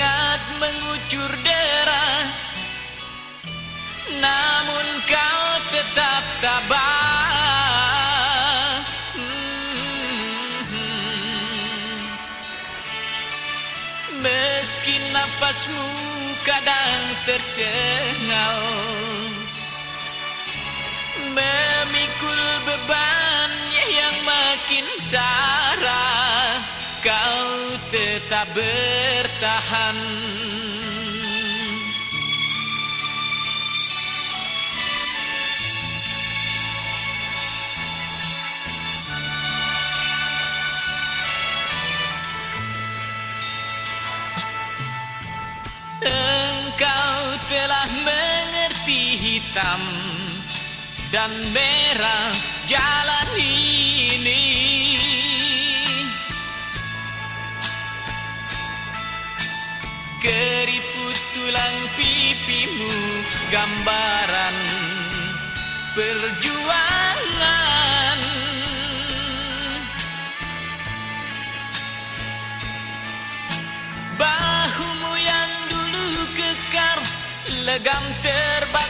Keringat mengucur deras Namun kau tetap tabah Hmm. Meski nafasmu kadang tercengal Memikul bebannya yang makin sarah Kau tetap Engkau telah mengerti hitam dan merah tulang pipimu gambaran perjuangan. Bahumu yang dulu kekar Legam terbakar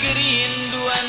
kerinduan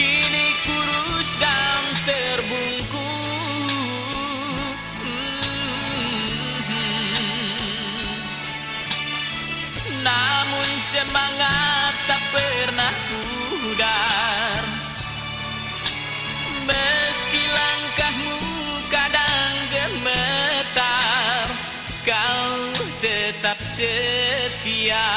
Kini kurus dan terbungkus Hmm. Namun semangat tak pernah pudar. Meski langkahmu kadang gemetar Kau tetap setia